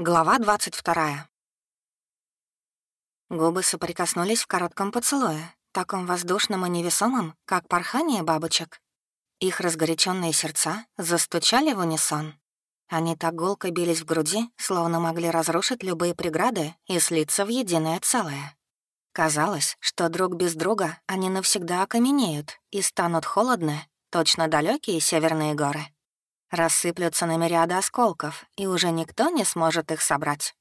Глава 22. Губы соприкоснулись в коротком поцелуе, таком воздушном и невесомом, как порхание бабочек. Их разгоряченные сердца застучали в унисон. Они так гулко бились в груди, словно могли разрушить любые преграды и слиться в единое целое. Казалось, что друг без друга они навсегда окаменеют и станут холодны, точно далекие северные горы рассыплются на мириады осколков, и уже никто не сможет их собрать.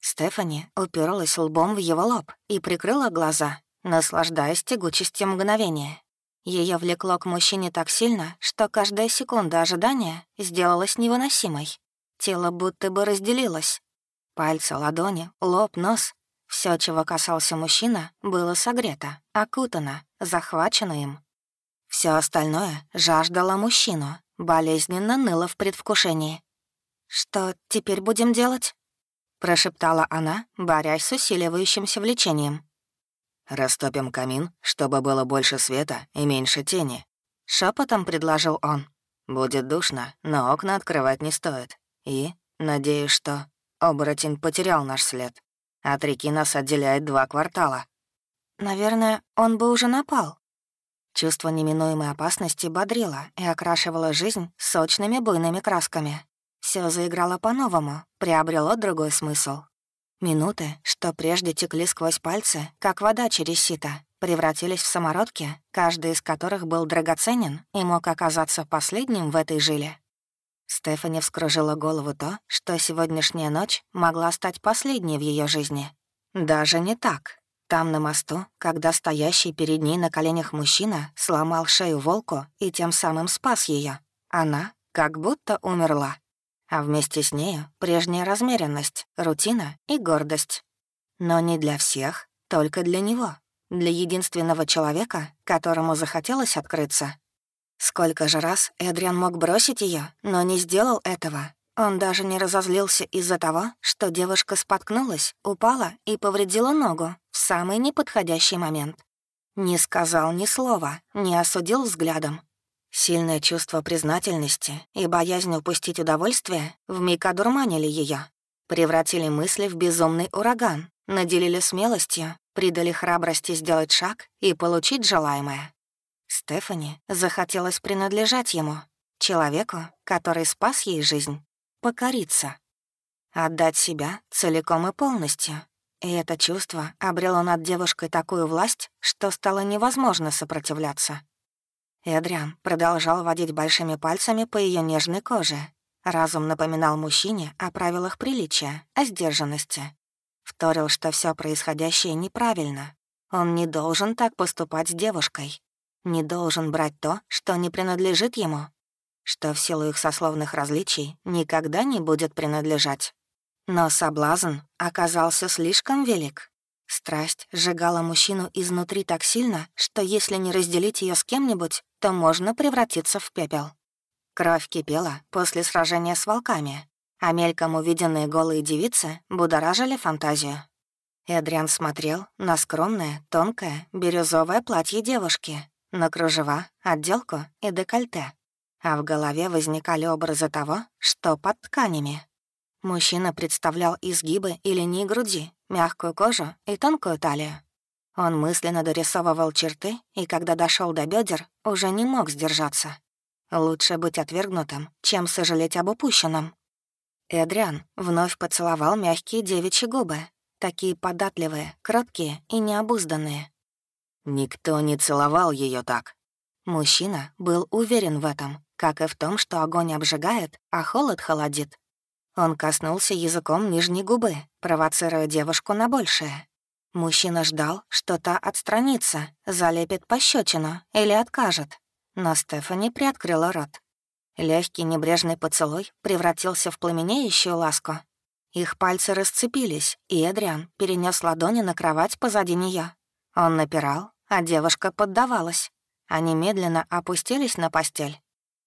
Стефани уперлась лбом в его лоб и прикрыла глаза, наслаждаясь тягучестью мгновения. Ее влекло к мужчине так сильно, что каждая секунда ожидания сделалась невыносимой. Тело будто бы разделилось. Пальцы, ладони, лоб, нос — все, чего касался мужчина, было согрето, окутано, захвачено им. Все остальное жаждало мужчину, болезненно ныла в предвкушении. «Что теперь будем делать?» — прошептала она, борясь с усиливающимся влечением. «Растопим камин, чтобы было больше света и меньше тени», — шепотом предложил он. «Будет душно, но окна открывать не стоит. И, надеюсь, что оборотень потерял наш след. От реки нас отделяет два квартала». «Наверное, он бы уже напал», Чувство неминуемой опасности бодрило и окрашивало жизнь сочными буйными красками. Все заиграло по-новому, приобрело другой смысл. Минуты, что прежде текли сквозь пальцы, как вода через сито, превратились в самородки, каждый из которых был драгоценен и мог оказаться последним в этой жиле. Стефани вскружила голову то, что сегодняшняя ночь могла стать последней в ее жизни. Даже не так. Там, на мосту, когда стоящий перед ней на коленях мужчина сломал шею волку и тем самым спас ее, она как будто умерла. А вместе с нею прежняя размеренность, рутина и гордость. Но не для всех, только для него, для единственного человека, которому захотелось открыться. Сколько же раз Эдриан мог бросить ее, но не сделал этого, он даже не разозлился из-за того, что девушка споткнулась, упала и повредила ногу в самый неподходящий момент. Не сказал ни слова, не осудил взглядом. Сильное чувство признательности и боязнь упустить удовольствие вмиг одурманили ее, превратили мысли в безумный ураган, наделили смелостью, придали храбрости сделать шаг и получить желаемое. Стефани захотелось принадлежать ему, человеку, который спас ей жизнь покориться. Отдать себя целиком и полностью. И это чувство обрело над девушкой такую власть, что стало невозможно сопротивляться. Эдриан продолжал водить большими пальцами по ее нежной коже. Разум напоминал мужчине о правилах приличия, о сдержанности. Вторил, что все происходящее неправильно. Он не должен так поступать с девушкой. Не должен брать то, что не принадлежит ему, что в силу их сословных различий никогда не будет принадлежать. Но соблазн оказался слишком велик. Страсть сжигала мужчину изнутри так сильно, что если не разделить ее с кем-нибудь, то можно превратиться в пепел. Кровь кипела после сражения с волками, а мельком увиденные голые девицы будоражили фантазию. Эдриан смотрел на скромное, тонкое, бирюзовое платье девушки, на кружева, отделку и декольте а в голове возникали образы того, что под тканями. Мужчина представлял изгибы и линии груди, мягкую кожу и тонкую талию. Он мысленно дорисовывал черты, и когда дошел до бедер, уже не мог сдержаться. Лучше быть отвергнутым, чем сожалеть об упущенном. Эдриан вновь поцеловал мягкие девичьи губы, такие податливые, кроткие и необузданные. Никто не целовал ее так. Мужчина был уверен в этом, как и в том, что огонь обжигает, а холод холодит. Он коснулся языком нижней губы, провоцируя девушку на большее. Мужчина ждал, что та отстранится, залепит пощечину или откажет. Но Стефани приоткрыла рот. Легкий небрежный поцелуй превратился в пламенеющую ласку. Их пальцы расцепились, и Эдриан перенес ладони на кровать позади нее. Он напирал, а девушка поддавалась. Они медленно опустились на постель.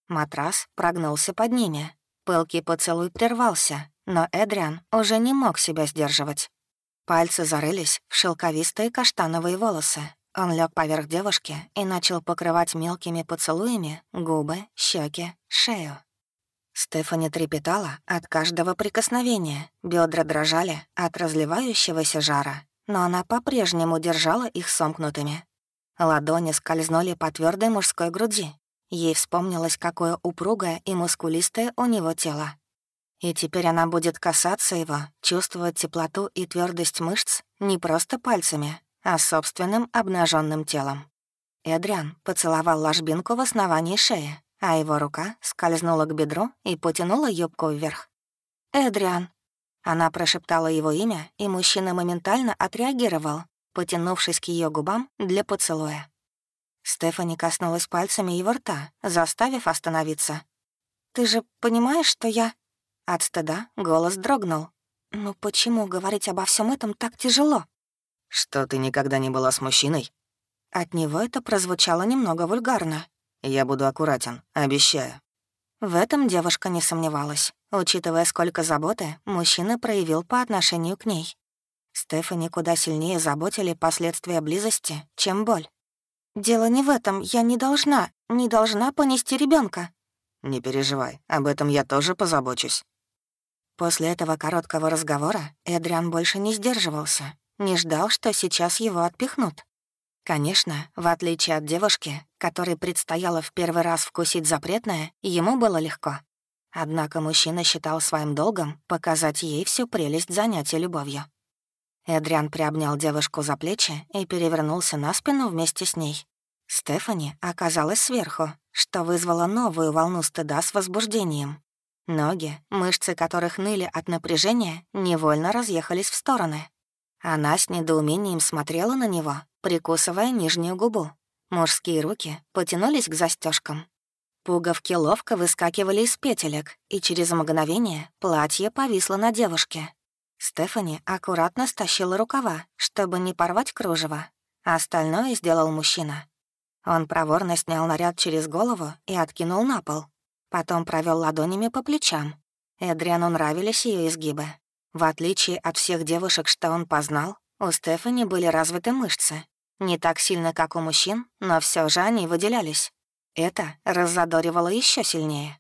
Матрас прогнулся под ними. Пылкий поцелуй прервался, но Эдриан уже не мог себя сдерживать. Пальцы зарылись в шелковистые каштановые волосы. Он лег поверх девушки и начал покрывать мелкими поцелуями губы, щеки, шею. Стефани трепетала от каждого прикосновения, бедра дрожали от разливающегося жара, но она по-прежнему держала их сомкнутыми. Ладони скользнули по твердой мужской груди. Ей вспомнилось, какое упругое и мускулистое у него тело. И теперь она будет касаться его, чувствовать теплоту и твердость мышц не просто пальцами, а собственным обнаженным телом. Эдриан поцеловал ложбинку в основании шеи, а его рука скользнула к бедру и потянула юбку вверх. «Эдриан!» Она прошептала его имя, и мужчина моментально отреагировал, потянувшись к ее губам для поцелуя. Стефани коснулась пальцами его рта, заставив остановиться. «Ты же понимаешь, что я...» От стыда голос дрогнул. «Ну почему говорить обо всем этом так тяжело?» «Что, ты никогда не была с мужчиной?» От него это прозвучало немного вульгарно. Я буду аккуратен, обещаю». В этом девушка не сомневалась, учитывая, сколько заботы мужчина проявил по отношению к ней. Стефани куда сильнее заботили последствия близости, чем боль. «Дело не в этом, я не должна, не должна понести ребенка. «Не переживай, об этом я тоже позабочусь». После этого короткого разговора Эдриан больше не сдерживался, не ждал, что сейчас его отпихнут. Конечно, в отличие от девушки, которой предстояло в первый раз вкусить запретное, ему было легко. Однако мужчина считал своим долгом показать ей всю прелесть занятия любовью. Эдриан приобнял девушку за плечи и перевернулся на спину вместе с ней. Стефани оказалась сверху, что вызвало новую волну стыда с возбуждением. Ноги, мышцы которых ныли от напряжения, невольно разъехались в стороны. Она с недоумением смотрела на него, прикусывая нижнюю губу. Мужские руки потянулись к застежкам. Пуговки ловко выскакивали из петелек, и через мгновение платье повисло на девушке. Стефани аккуратно стащила рукава, чтобы не порвать кружево. А остальное сделал мужчина. Он проворно снял наряд через голову и откинул на пол. Потом провел ладонями по плечам. Эдриану нравились ее изгибы. В отличие от всех девушек, что он познал, у Стефани были развиты мышцы. Не так сильно, как у мужчин, но все же они выделялись. Это раззадоривало еще сильнее.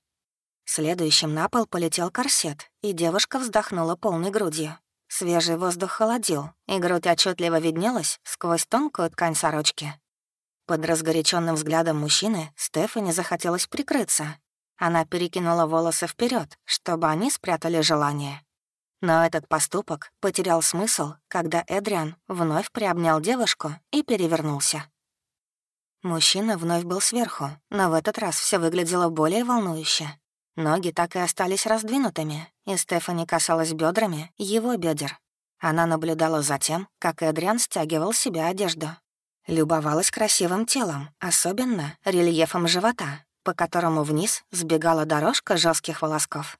Следующим на пол полетел корсет, и девушка вздохнула полной грудью. Свежий воздух холодил, и грудь отчетливо виднелась сквозь тонкую ткань сорочки. Под разгоряченным взглядом мужчины Стефани захотелось прикрыться. Она перекинула волосы вперед, чтобы они спрятали желание. Но этот поступок потерял смысл, когда Эдриан вновь приобнял девушку и перевернулся. Мужчина вновь был сверху, но в этот раз все выглядело более волнующе. Ноги так и остались раздвинутыми, и Стефани касалась бедрами его бедер. Она наблюдала за тем, как Эдриан стягивал себе одежду. Любовалась красивым телом, особенно рельефом живота, по которому вниз сбегала дорожка жестких волосков.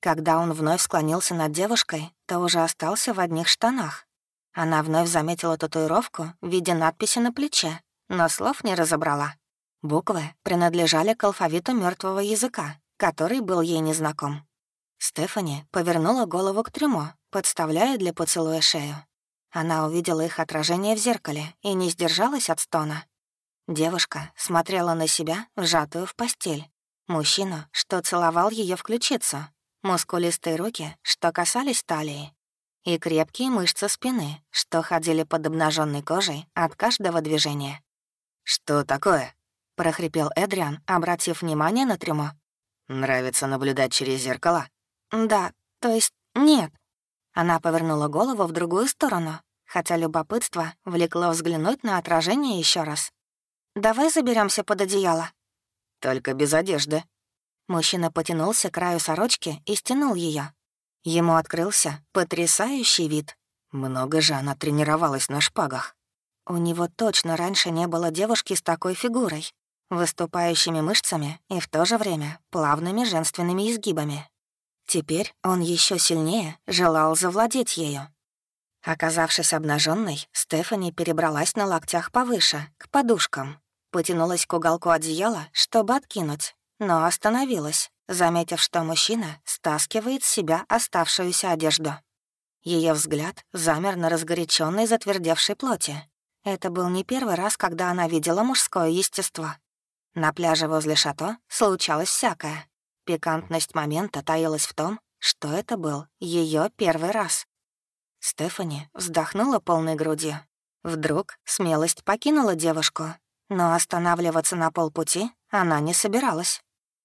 Когда он вновь склонился над девушкой, то уже остался в одних штанах. Она вновь заметила татуировку в виде надписи на плече, но слов не разобрала. Буквы принадлежали к алфавиту мертвого языка, который был ей незнаком. Стефани повернула голову к трюмо, подставляя для поцелуя шею. Она увидела их отражение в зеркале и не сдержалась от стона. Девушка смотрела на себя, вжатую в постель. Мужчину, что целовал ее в ключицу, мускулистые руки, что касались талии, и крепкие мышцы спины, что ходили под обнаженной кожей от каждого движения. «Что такое?» — прохрипел Эдриан, обратив внимание на трюмо. «Нравится наблюдать через зеркало?» «Да, то есть нет». Она повернула голову в другую сторону, хотя любопытство влекло взглянуть на отражение еще раз. «Давай заберемся под одеяло». «Только без одежды», Мужчина потянулся к краю сорочки и стянул ее. Ему открылся потрясающий вид. Много же она тренировалась на шпагах. У него точно раньше не было девушки с такой фигурой, выступающими мышцами и в то же время плавными женственными изгибами. Теперь он еще сильнее желал завладеть ею. Оказавшись обнаженной, Стефани перебралась на локтях повыше, к подушкам, потянулась к уголку одеяла, чтобы откинуть, но остановилась, заметив, что мужчина стаскивает с себя оставшуюся одежду. Ее взгляд замер на разгоряченной затвердевшей плоти. Это был не первый раз, когда она видела мужское естество. На пляже возле шато случалось всякое. Пикантность момента таилась в том, что это был ее первый раз. Стефани вздохнула полной грудью. Вдруг смелость покинула девушку, но останавливаться на полпути она не собиралась.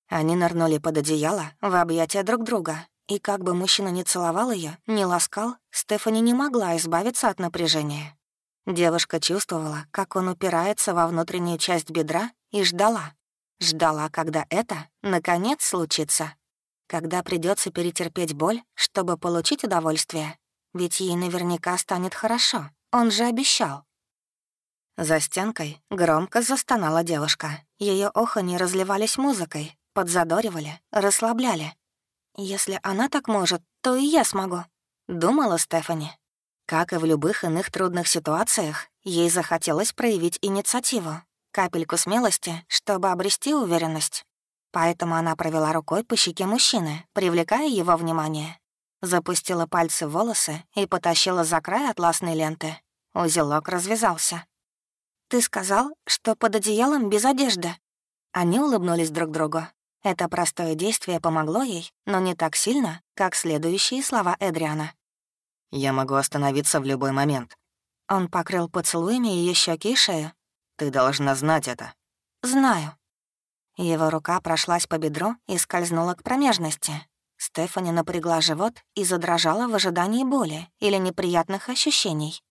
Они нырнули под одеяло в объятия друг друга, и как бы мужчина не целовал ее, не ласкал, Стефани не могла избавиться от напряжения. Девушка чувствовала, как он упирается во внутреннюю часть бедра и ждала. Ждала, когда это, наконец, случится. Когда придется перетерпеть боль, чтобы получить удовольствие. Ведь ей наверняка станет хорошо, он же обещал. За стенкой громко застонала девушка. Ее охани разливались музыкой, подзадоривали, расслабляли. «Если она так может, то и я смогу», — думала Стефани. Как и в любых иных трудных ситуациях, ей захотелось проявить инициативу, капельку смелости, чтобы обрести уверенность. Поэтому она провела рукой по щеке мужчины, привлекая его внимание. Запустила пальцы в волосы и потащила за край атласной ленты. Узелок развязался. «Ты сказал, что под одеялом без одежды?» Они улыбнулись друг другу. Это простое действие помогло ей, но не так сильно, как следующие слова Эдриана. «Я могу остановиться в любой момент». Он покрыл поцелуями ее щеки и шею, ты должна знать это». «Знаю». Его рука прошлась по бедру и скользнула к промежности. Стефани напрягла живот и задрожала в ожидании боли или неприятных ощущений.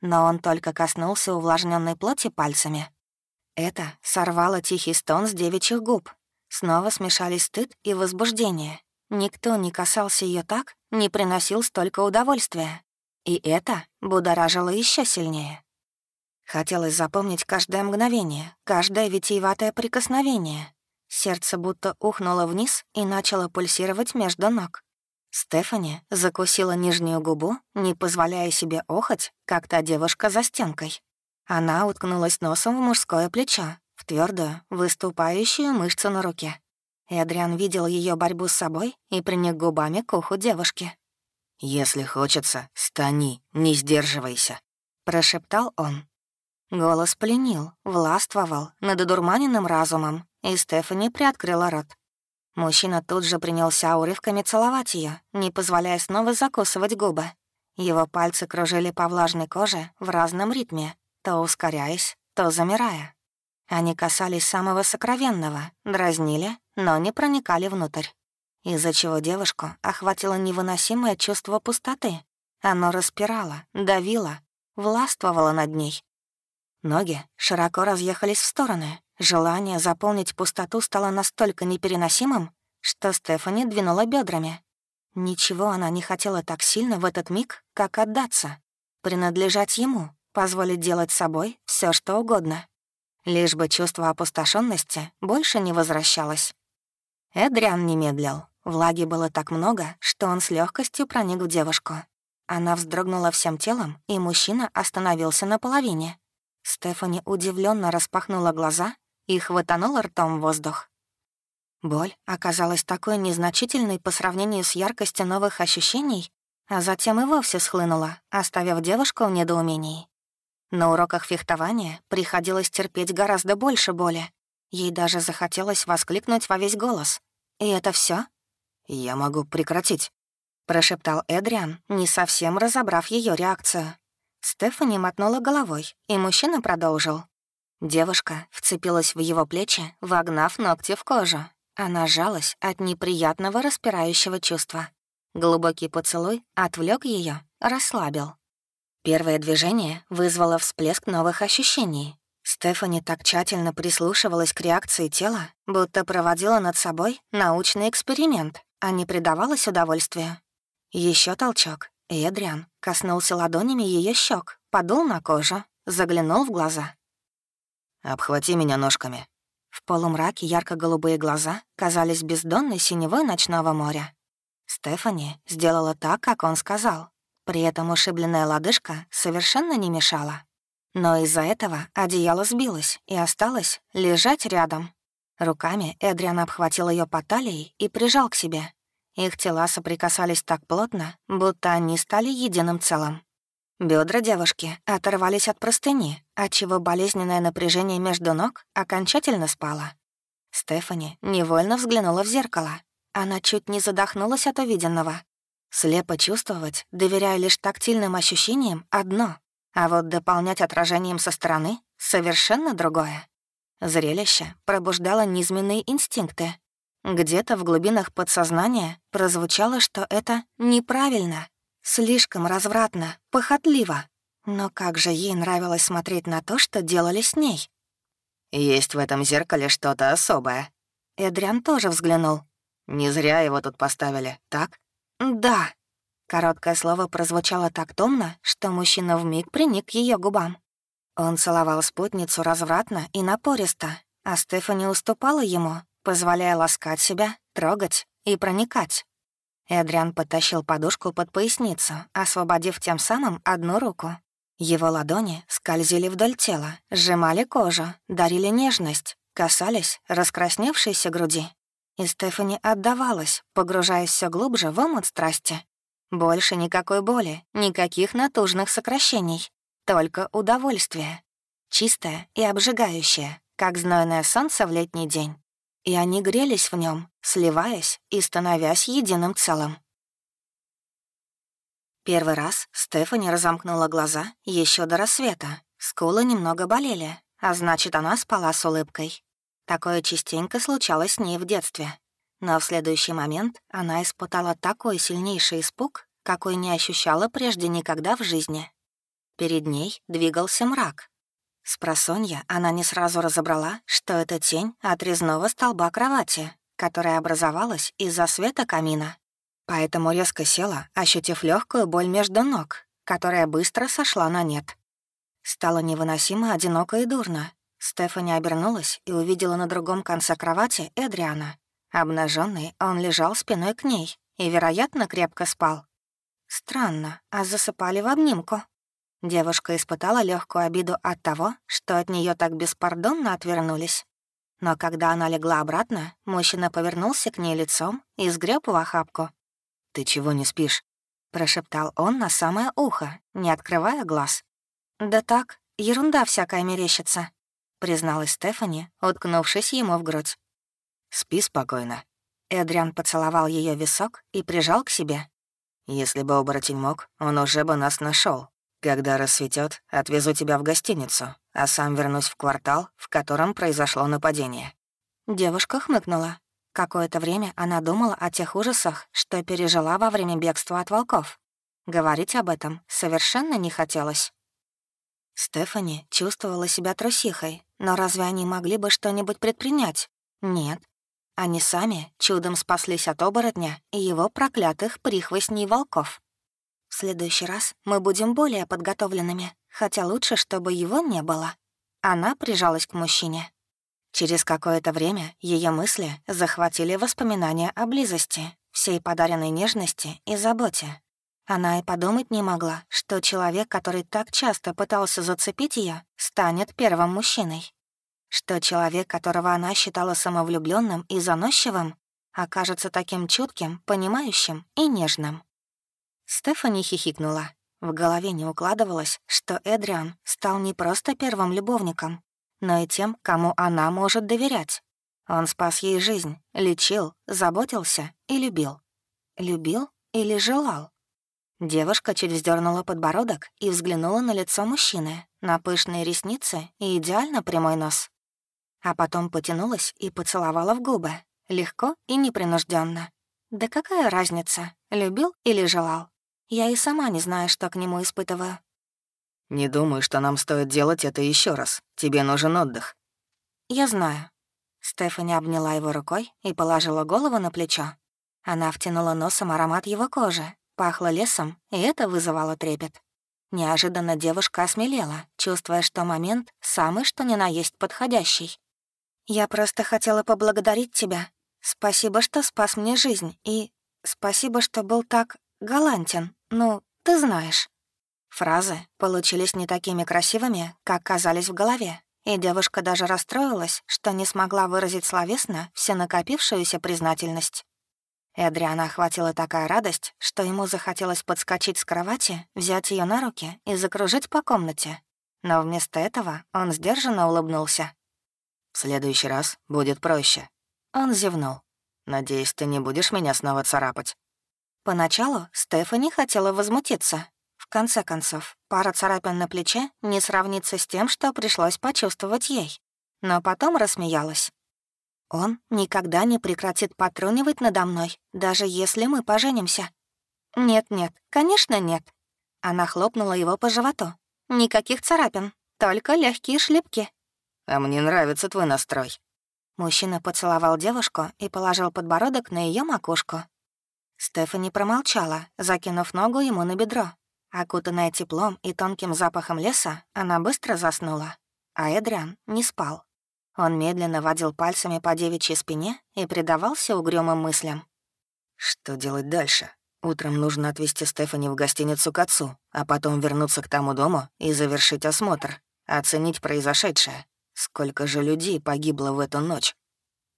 Но он только коснулся увлажненной плоти пальцами. Это сорвало тихий стон с девичьих губ. Снова смешались стыд и возбуждение. Никто не касался ее так, не приносил столько удовольствия. И это будоражило еще сильнее. Хотелось запомнить каждое мгновение, каждое витиеватое прикосновение. Сердце будто ухнуло вниз и начало пульсировать между ног. Стефани закусила нижнюю губу, не позволяя себе охоть, как та девушка за стенкой. Она уткнулась носом в мужское плечо, в твердую, выступающую мышцу на руке. Эдриан видел ее борьбу с собой и приник губами к уху девушки. «Если хочется, стани, не сдерживайся», — прошептал он. Голос пленил, властвовал над одурманенным разумом, и Стефани приоткрыла рот. Мужчина тут же принялся урывками целовать ее, не позволяя снова закусывать губы. Его пальцы кружили по влажной коже в разном ритме, то ускоряясь, то замирая. Они касались самого сокровенного, дразнили, но не проникали внутрь. Из-за чего девушку охватило невыносимое чувство пустоты. Оно распирало, давило, властвовало над ней, Ноги широко разъехались в стороны. Желание заполнить пустоту стало настолько непереносимым, что Стефани двинула бедрами. Ничего она не хотела так сильно в этот миг, как отдаться. Принадлежать ему, позволить делать собой все, что угодно. Лишь бы чувство опустошенности больше не возвращалось. Эдриан не медлил. Влаги было так много, что он с легкостью проник в девушку. Она вздрогнула всем телом, и мужчина остановился на половине. Стефани удивленно распахнула глаза и хватанула ртом воздух. Боль оказалась такой незначительной по сравнению с яркостью новых ощущений, а затем и вовсе схлынула, оставив девушку в недоумении. На уроках фехтования приходилось терпеть гораздо больше боли. Ей даже захотелось воскликнуть во весь голос. «И это все? «Я могу прекратить», — прошептал Эдриан, не совсем разобрав ее реакцию. Стефани мотнула головой, и мужчина продолжил. Девушка вцепилась в его плечи, вогнав ногти в кожу. Она жалась от неприятного распирающего чувства. Глубокий поцелуй отвлек ее, расслабил. Первое движение вызвало всплеск новых ощущений. Стефани так тщательно прислушивалась к реакции тела, будто проводила над собой научный эксперимент, а не предавалась удовольствию. Еще толчок, Эдриан коснулся ладонями ее щек, подул на кожу, заглянул в глаза. «Обхвати меня ножками». В полумраке ярко-голубые глаза казались бездонной синевой ночного моря. Стефани сделала так, как он сказал. При этом ушибленная лодыжка совершенно не мешала. Но из-за этого одеяло сбилось и осталось лежать рядом. Руками Эдриан обхватил ее по талии и прижал к себе, их тела соприкасались так плотно, будто они стали единым целым. Бедра девушки оторвались от простыни, отчего болезненное напряжение между ног окончательно спало. Стефани невольно взглянула в зеркало. Она чуть не задохнулась от увиденного. Слепо чувствовать, доверяя лишь тактильным ощущениям, — одно, а вот дополнять отражением со стороны — совершенно другое. Зрелище пробуждало низменные инстинкты. Где-то в глубинах подсознания прозвучало, что это неправильно, слишком развратно, похотливо. Но как же ей нравилось смотреть на то, что делали с ней. «Есть в этом зеркале что-то особое». Эдриан тоже взглянул. «Не зря его тут поставили, так?» «Да». Короткое слово прозвучало так томно, что мужчина вмиг приник к ее губам. Он целовал спутницу развратно и напористо, а Стефани уступала ему, позволяя ласкать себя, трогать и проникать. Эдриан подтащил подушку под поясницу, освободив тем самым одну руку. Его ладони скользили вдоль тела, сжимали кожу, дарили нежность, касались раскрасневшейся груди. И Стефани отдавалась, погружаясь все глубже в омут страсти. Больше никакой боли, никаких натужных сокращений. Только удовольствие. Чистое и обжигающее, как знойное солнце в летний день. И они грелись в нем, сливаясь и становясь единым целым. Первый раз Стефани разомкнула глаза еще до рассвета. Скулы немного болели, а значит, она спала с улыбкой. Такое частенько случалось с ней в детстве. Но в следующий момент она испытала такой сильнейший испуг, какой не ощущала прежде никогда в жизни. Перед ней двигался мрак. С просонья она не сразу разобрала, что это тень от резного столба кровати, которая образовалась из-за света камина. Поэтому резко села, ощутив легкую боль между ног, которая быстро сошла на нет. Стало невыносимо одиноко и дурно. Стефани обернулась и увидела на другом конце кровати Эдриана. Обнаженный, он лежал спиной к ней и, вероятно, крепко спал. Странно, а засыпали в обнимку. Девушка испытала легкую обиду от того, что от нее так беспардонно отвернулись. Но когда она легла обратно, мужчина повернулся к ней лицом и сгреб в охапку. «Ты чего не спишь?» — прошептал он на самое ухо, не открывая глаз. «Да так, ерунда всякая мерещится», — призналась Стефани, уткнувшись ему в грудь. «Спи спокойно». Эдриан поцеловал ее висок и прижал к себе. «Если бы оборотень мог, он уже бы нас нашел. Когда рассветет, отвезу тебя в гостиницу, а сам вернусь в квартал, в котором произошло нападение». Девушка хмыкнула. Какое-то время она думала о тех ужасах, что пережила во время бегства от волков. Говорить об этом совершенно не хотелось. Стефани чувствовала себя трусихой, но разве они могли бы что-нибудь предпринять? Нет. Они сами чудом спаслись от оборотня и его проклятых прихвостней волков. В следующий раз мы будем более подготовленными, хотя лучше, чтобы его не было. Она прижалась к мужчине. Через какое-то время ее мысли захватили воспоминания о близости, всей подаренной нежности и заботе. Она и подумать не могла, что человек, который так часто пытался зацепить ее, станет первым мужчиной что человек, которого она считала самовлюбленным и заносчивым, окажется таким чутким, понимающим и нежным. Стефани хихикнула. В голове не укладывалось, что Эдриан стал не просто первым любовником, но и тем, кому она может доверять. Он спас ей жизнь, лечил, заботился и любил. Любил или желал? Девушка чуть вздернула подбородок и взглянула на лицо мужчины, на пышные ресницы и идеально прямой нос а потом потянулась и поцеловала в губы, легко и непринужденно. Да какая разница, любил или желал? Я и сама не знаю, что к нему испытываю. «Не думаю, что нам стоит делать это еще раз. Тебе нужен отдых». «Я знаю». Стефани обняла его рукой и положила голову на плечо. Она втянула носом аромат его кожи, пахло лесом, и это вызывало трепет. Неожиданно девушка осмелела, чувствуя, что момент самый что ни на есть подходящий. Я просто хотела поблагодарить тебя. Спасибо, что спас мне жизнь, и спасибо, что был так галантен. Ну, ты знаешь». Фразы получились не такими красивыми, как казались в голове, и девушка даже расстроилась, что не смогла выразить словесно всю накопившуюся признательность. Эдриана охватила такая радость, что ему захотелось подскочить с кровати, взять ее на руки и закружить по комнате. Но вместо этого он сдержанно улыбнулся. В следующий раз будет проще». Он зевнул. Надеюсь, ты не будешь меня снова царапать?» Поначалу Стефани хотела возмутиться. В конце концов, пара царапин на плече не сравнится с тем, что пришлось почувствовать ей. Но потом рассмеялась. Он никогда не прекратит потрунивать надо мной, даже если мы поженимся. «Нет-нет, конечно нет». Она хлопнула его по животу. «Никаких царапин, только легкие шлепки». «А мне нравится твой настрой». Мужчина поцеловал девушку и положил подбородок на ее макушку. Стефани промолчала, закинув ногу ему на бедро. Окутанная теплом и тонким запахом леса, она быстро заснула, а Эдриан не спал. Он медленно водил пальцами по девичьей спине и предавался угрюмым мыслям. «Что делать дальше? Утром нужно отвезти Стефани в гостиницу к отцу, а потом вернуться к тому дому и завершить осмотр, оценить произошедшее. Сколько же людей погибло в эту ночь?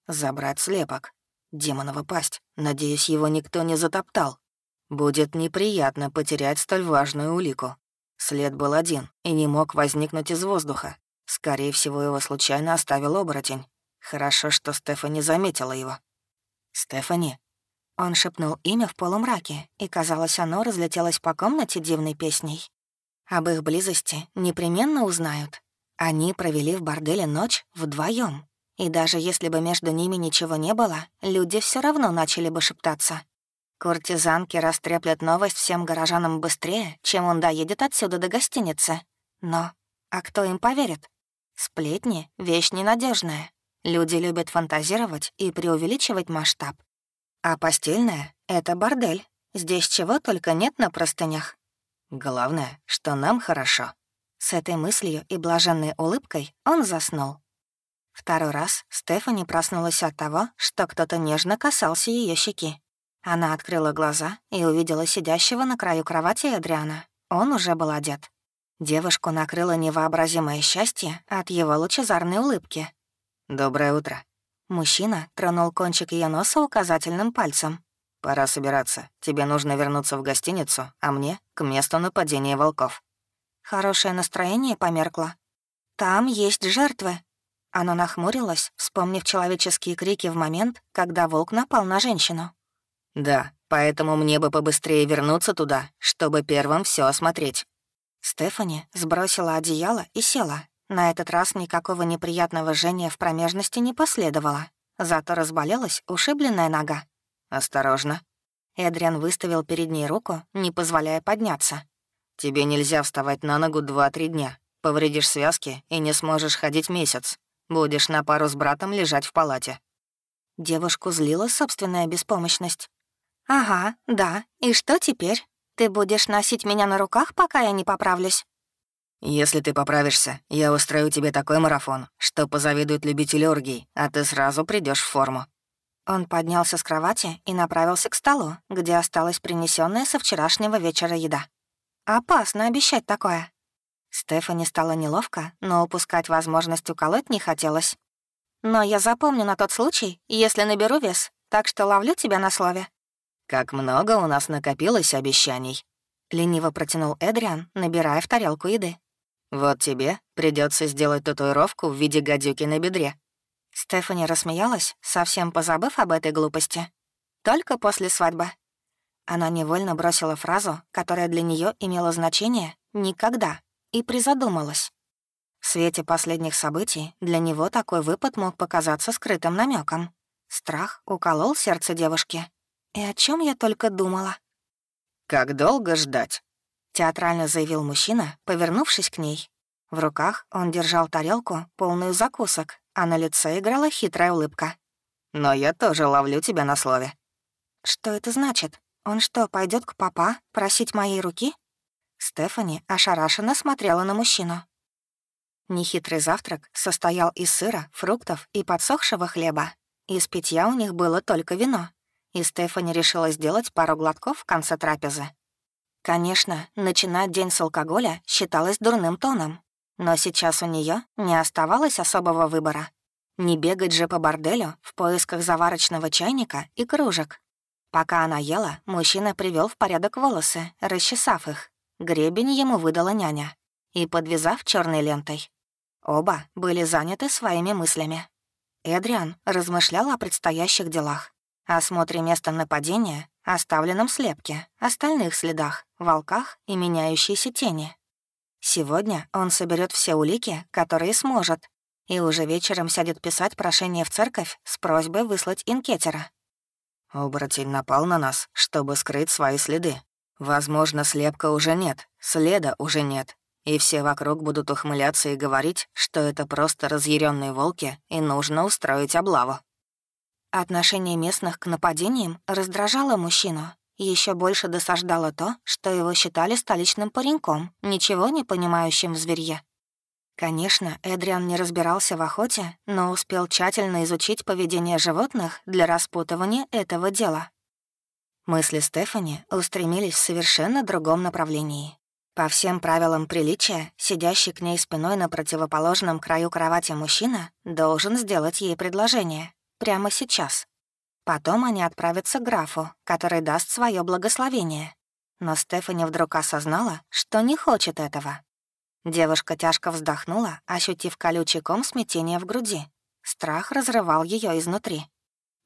Забрать слепок. Демонова пасть. Надеюсь, его никто не затоптал. Будет неприятно потерять столь важную улику. След был один и не мог возникнуть из воздуха. Скорее всего, его случайно оставил оборотень. Хорошо, что Стефани заметила его. «Стефани?» Он шепнул имя в полумраке, и, казалось, оно разлетелось по комнате дивной песней. Об их близости непременно узнают. Они провели в борделе ночь вдвоем, и даже если бы между ними ничего не было, люди все равно начали бы шептаться. Куртизанки растреплят новость всем горожанам быстрее, чем он доедет отсюда до гостиницы. Но а кто им поверит? Сплетни — вещь ненадежная. Люди любят фантазировать и преувеличивать масштаб. А постельная — это бордель. Здесь чего только нет на простынях. Главное, что нам хорошо. С этой мыслью и блаженной улыбкой он заснул. Второй раз Стефани проснулась от того, что кто-то нежно касался ее щеки. Она открыла глаза и увидела сидящего на краю кровати Адриана. Он уже был одет. Девушку накрыло невообразимое счастье от его лучезарной улыбки. «Доброе утро». Мужчина тронул кончик ее носа указательным пальцем. «Пора собираться. Тебе нужно вернуться в гостиницу, а мне — к месту нападения волков». Хорошее настроение померкло. «Там есть жертвы». Она нахмурилась, вспомнив человеческие крики в момент, когда волк напал на женщину. «Да, поэтому мне бы побыстрее вернуться туда, чтобы первым все осмотреть». Стефани сбросила одеяло и села. На этот раз никакого неприятного жжения в промежности не последовало. Зато разболелась ушибленная нога. «Осторожно». Эдриан выставил перед ней руку, не позволяя подняться. «Тебе нельзя вставать на ногу два-три дня. Повредишь связки и не сможешь ходить месяц. Будешь на пару с братом лежать в палате». Девушку злила собственная беспомощность. «Ага, да. И что теперь?» Ты будешь носить меня на руках, пока я не поправлюсь?» «Если ты поправишься, я устрою тебе такой марафон, что позавидуют любители оргий, а ты сразу придешь в форму». Он поднялся с кровати и направился к столу, где осталась принесенная со вчерашнего вечера еда. «Опасно обещать такое». Стефани стало неловко, но упускать возможность уколоть не хотелось. «Но я запомню на тот случай, если наберу вес, так что ловлю тебя на слове». «Как много у нас накопилось обещаний», — лениво протянул Эдриан, набирая в тарелку еды. «Вот тебе придется сделать татуировку в виде гадюки на бедре». Стефани рассмеялась, совсем позабыв об этой глупости. «Только после свадьбы». Она невольно бросила фразу, которая для нее имела значение «никогда», и призадумалась. В свете последних событий для него такой выпад мог показаться скрытым намеком. Страх уколол сердце девушки, и о чем я только думала. «Как долго ждать?» — театрально заявил мужчина, повернувшись к ней. В руках он держал тарелку, полную закусок, а на лице играла хитрая улыбка. «Но я тоже ловлю тебя на слове». «Что это значит? Он что, пойдет к папа просить моей руки?» Стефани ошарашенно смотрела на мужчину. Нехитрый завтрак состоял из сыра, фруктов и подсохшего хлеба. Из питья у них было только вино, и Стефани решила сделать пару глотков в конце трапезы. Конечно, начинать день с алкоголя считалось дурным тоном, но сейчас у нее не оставалось особого выбора. Не бегать же по борделю в поисках заварочного чайника и кружек. Пока она ела, мужчина привел в порядок волосы, расчесав их. Гребень ему выдала няня и подвязав черной лентой. Оба были заняты своими мыслями. Эдриан размышлял о предстоящих делах. Осмотре места нападения, оставленном слепке, остальных следах, волках и меняющейся тени. Сегодня он соберет все улики, которые сможет, и уже вечером сядет писать прошение в церковь с просьбой выслать инкетера. Оборотень напал на нас, чтобы скрыть свои следы. Возможно, слепка уже нет, следа уже нет, и все вокруг будут ухмыляться и говорить, что это просто разъяренные волки и нужно устроить облаву. Отношение местных к нападениям раздражало мужчину. Еще больше досаждало то, что его считали столичным пареньком, ничего не понимающим в зверье. Конечно, Эдриан не разбирался в охоте, но успел тщательно изучить поведение животных для распутывания этого дела. Мысли Стефани устремились в совершенно другом направлении. По всем правилам приличия, сидящий к ней спиной на противоположном краю кровати мужчина должен сделать ей предложение. Прямо сейчас. Потом они отправятся к графу, который даст свое благословение. Но Стефани вдруг осознала, что не хочет этого. Девушка тяжко вздохнула, ощутив колючий ком смятения в груди. Страх разрывал ее изнутри.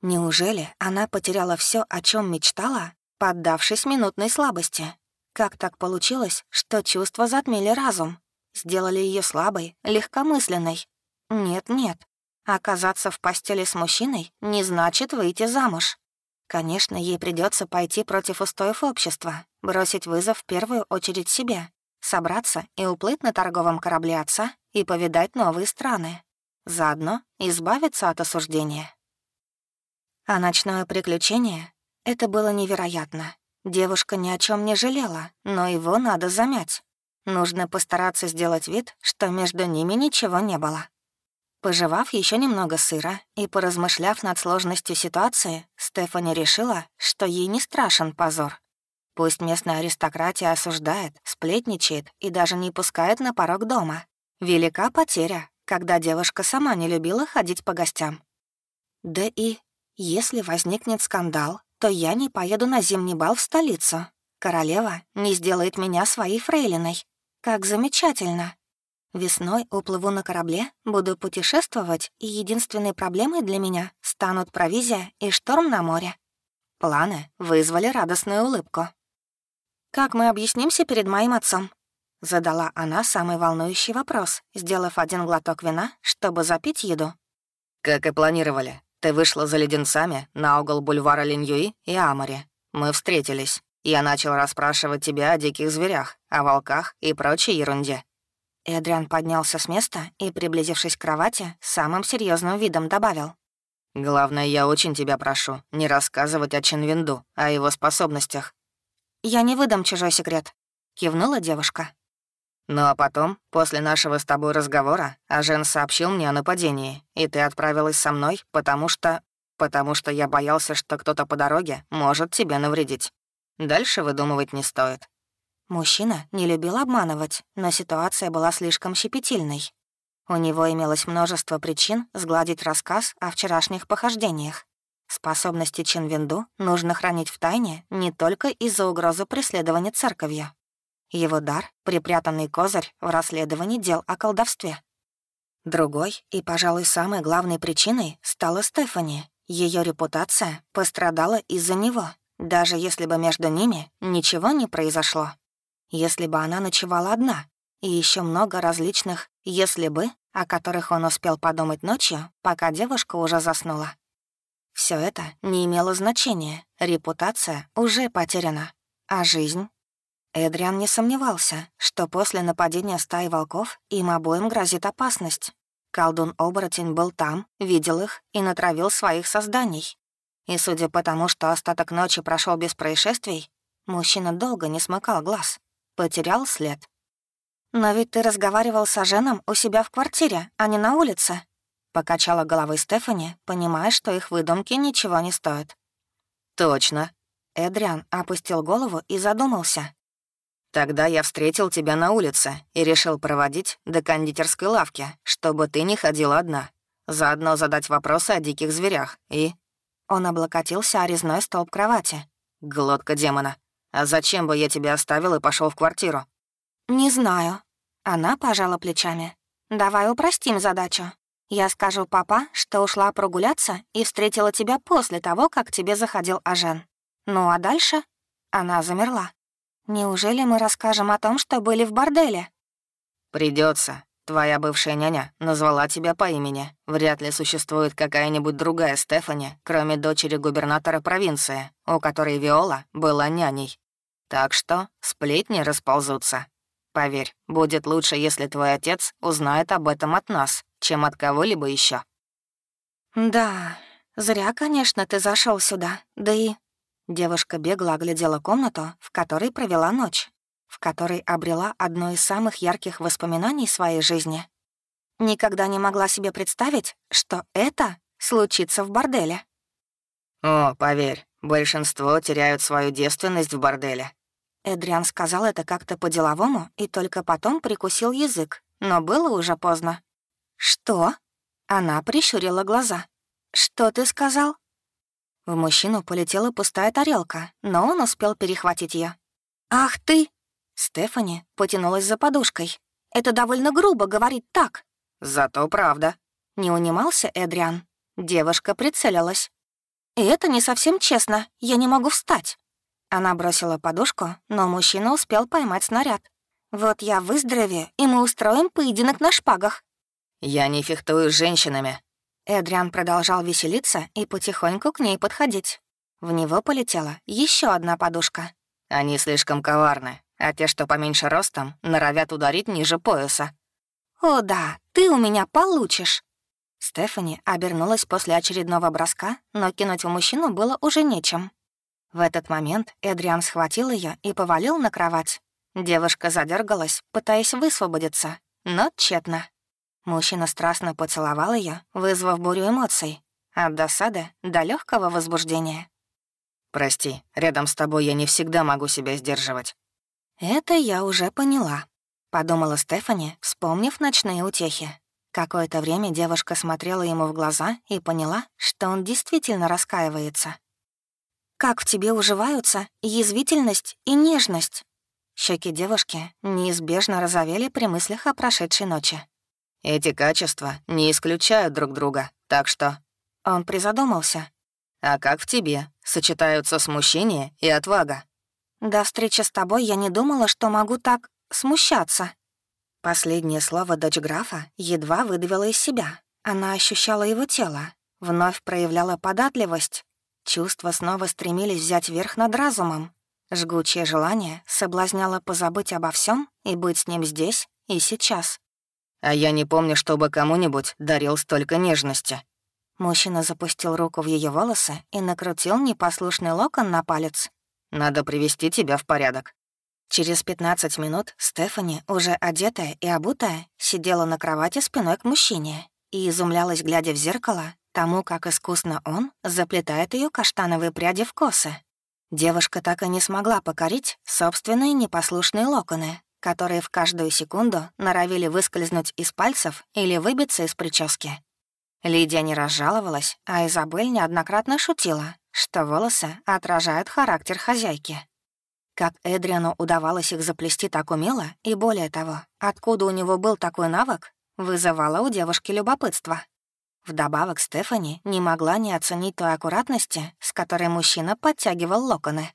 Неужели она потеряла все, о чем мечтала, поддавшись минутной слабости? Как так получилось, что чувства затмили разум? Сделали ее слабой, легкомысленной? Нет-нет. Оказаться в постели с мужчиной не значит выйти замуж. Конечно, ей придется пойти против устоев общества, бросить вызов в первую очередь себе, собраться и уплыть на торговом корабле отца и повидать новые страны. Заодно избавиться от осуждения. А ночное приключение — это было невероятно. Девушка ни о чем не жалела, но его надо замять. Нужно постараться сделать вид, что между ними ничего не было. Пожевав еще немного сыра и поразмышляв над сложностью ситуации, Стефани решила, что ей не страшен позор. Пусть местная аристократия осуждает, сплетничает и даже не пускает на порог дома. Велика потеря, когда девушка сама не любила ходить по гостям. Да и если возникнет скандал, то я не поеду на зимний бал в столицу. Королева не сделает меня своей фрейлиной. Как замечательно. Весной уплыву на корабле, буду путешествовать, и единственной проблемой для меня станут провизия и шторм на море. Планы вызвали радостную улыбку. «Как мы объяснимся перед моим отцом?» Задала она самый волнующий вопрос, сделав один глоток вина, чтобы запить еду. «Как и планировали. Ты вышла за леденцами на угол бульвара Линьюи и Амари. Мы встретились. Я начал расспрашивать тебя о диких зверях, о волках и прочей ерунде». Эдриан поднялся с места и, приблизившись к кровати, самым серьезным видом добавил. «Главное, я очень тебя прошу не рассказывать о Чинвинду, о его способностях. «Я не выдам чужой секрет», — кивнула девушка. «Ну а потом, после нашего с тобой разговора, Ажен сообщил мне о нападении, и ты отправилась со мной, потому что... потому что я боялся, что кто-то по дороге может тебе навредить. Дальше выдумывать не стоит». Мужчина не любил обманывать, но ситуация была слишком щепетильной. У него имелось множество причин сгладить рассказ о вчерашних похождениях. Способности Чинвинду нужно хранить в тайне не только из-за угрозы преследования церковью. Его дар — припрятанный козырь в расследовании дел о колдовстве. Другой и, пожалуй, самой главной причиной стала Стефани. Ее репутация пострадала из-за него, даже если бы между ними ничего не произошло. Если бы она ночевала одна, и еще много различных «если бы», о которых он успел подумать ночью, пока девушка уже заснула. Все это не имело значения, репутация уже потеряна. А жизнь? Эдриан не сомневался, что после нападения стаи волков им обоим грозит опасность. Колдун-оборотень был там, видел их и натравил своих созданий. И судя по тому, что остаток ночи прошел без происшествий, мужчина долго не смыкал глаз, потерял след. «Но ведь ты разговаривал с Аженом у себя в квартире, а не на улице», Покачала головой Стефани, понимая, что их выдумки ничего не стоят. «Точно». Эдриан опустил голову и задумался. «Тогда я встретил тебя на улице и решил проводить до кондитерской лавки, чтобы ты не ходила одна. Заодно задать вопросы о диких зверях и...» Он облокотился о резной столб кровати. «Глотка демона. А зачем бы я тебя оставил и пошел в квартиру?» «Не знаю». Она пожала плечами. «Давай упростим задачу. Я скажу папа, что ушла прогуляться и встретила тебя после того, как тебе заходил Ажен. Ну а дальше? Она замерла. Неужели мы расскажем о том, что были в борделе? Придется. Твоя бывшая няня назвала тебя по имени. Вряд ли существует какая-нибудь другая Стефани, кроме дочери губернатора провинции, у которой Виола была няней. Так что сплетни расползутся. Поверь, будет лучше, если твой отец узнает об этом от нас, чем от кого-либо еще. «Да, зря, конечно, ты зашел сюда, да и...» Девушка бегло оглядела комнату, в которой провела ночь, в которой обрела одно из самых ярких воспоминаний своей жизни. Никогда не могла себе представить, что это случится в борделе. «О, поверь, большинство теряют свою девственность в борделе». Эдриан сказал это как-то по-деловому и только потом прикусил язык, но было уже поздно. «Что?» Она прищурила глаза. «Что ты сказал?» В мужчину полетела пустая тарелка, но он успел перехватить ее. «Ах ты!» Стефани потянулась за подушкой. «Это довольно грубо говорить так». «Зато правда». Не унимался Эдриан. Девушка прицелилась. «И это не совсем честно. Я не могу встать». Она бросила подушку, но мужчина успел поймать снаряд. «Вот я выздоровею, и мы устроим поединок на шпагах». «Я не фехтую с женщинами». Эдриан продолжал веселиться и потихоньку к ней подходить. В него полетела еще одна подушка. «Они слишком коварны, а те, что поменьше ростом, норовят ударить ниже пояса». «О да, ты у меня получишь!» Стефани обернулась после очередного броска, но кинуть в мужчину было уже нечем. В этот момент Эдриан схватил ее и повалил на кровать. Девушка задергалась, пытаясь высвободиться, но тщетно. Мужчина страстно поцеловал ее, вызвав бурю эмоций. От досады до легкого возбуждения. «Прости, рядом с тобой я не всегда могу себя сдерживать». «Это я уже поняла», — подумала Стефани, вспомнив ночные утехи. Какое-то время девушка смотрела ему в глаза и поняла, что он действительно раскаивается. «Как в тебе уживаются язвительность и нежность?» Щеки девушки неизбежно розовели при мыслях о прошедшей ночи. Эти качества не исключают друг друга, так что...» Он призадумался. «А как в тебе сочетаются смущение и отвага?» «До встречи с тобой я не думала, что могу так смущаться». Последнее слово дочь графа едва выдавила из себя. Она ощущала его тело, вновь проявляла податливость. Чувства снова стремились взять верх над разумом. Жгучее желание соблазняло позабыть обо всем и быть с ним здесь и сейчас. А я не помню, чтобы кому-нибудь дарил столько нежности». Мужчина запустил руку в ее волосы и накрутил непослушный локон на палец. «Надо привести тебя в порядок». Через 15 минут Стефани, уже одетая и обутая, сидела на кровати спиной к мужчине и изумлялась, глядя в зеркало, тому, как искусно он заплетает ее каштановые пряди в косы. Девушка так и не смогла покорить собственные непослушные локоны, которые в каждую секунду норовили выскользнуть из пальцев или выбиться из прически. Лидия не разжаловалась, а Изабель неоднократно шутила, что волосы отражают характер хозяйки. Как Эдриану удавалось их заплести так умело, и более того, откуда у него был такой навык, вызывало у девушки любопытство. Вдобавок Стефани не могла не оценить той аккуратности, с которой мужчина подтягивал локоны.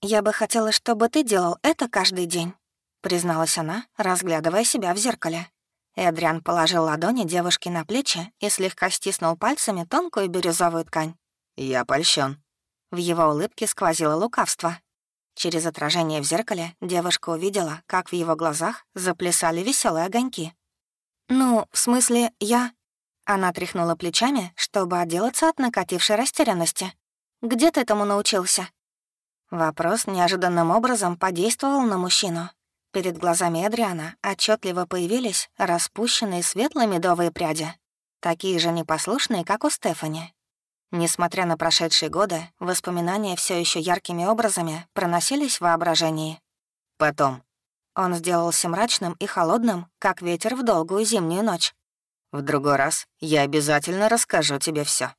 «Я бы хотела, чтобы ты делал это каждый день», — призналась она, разглядывая себя в зеркале. Эдриан положил ладони девушке на плечи и слегка стиснул пальцами тонкую бирюзовую ткань. «Я польщен. В его улыбке сквозило лукавство. Через отражение в зеркале девушка увидела, как в его глазах заплясали веселые огоньки. «Ну, в смысле, я...» Она тряхнула плечами, чтобы отделаться от накатившей растерянности. «Где ты этому научился?» Вопрос неожиданным образом подействовал на мужчину. Перед глазами Эдриана отчетливо появились распущенные светлые медовые пряди, такие же непослушные, как у Стефани. Несмотря на прошедшие годы, воспоминания все еще яркими образами проносились в воображении. Потом. Он сделался мрачным и холодным, как ветер в долгую зимнюю ночь. В другой раз я обязательно расскажу тебе все.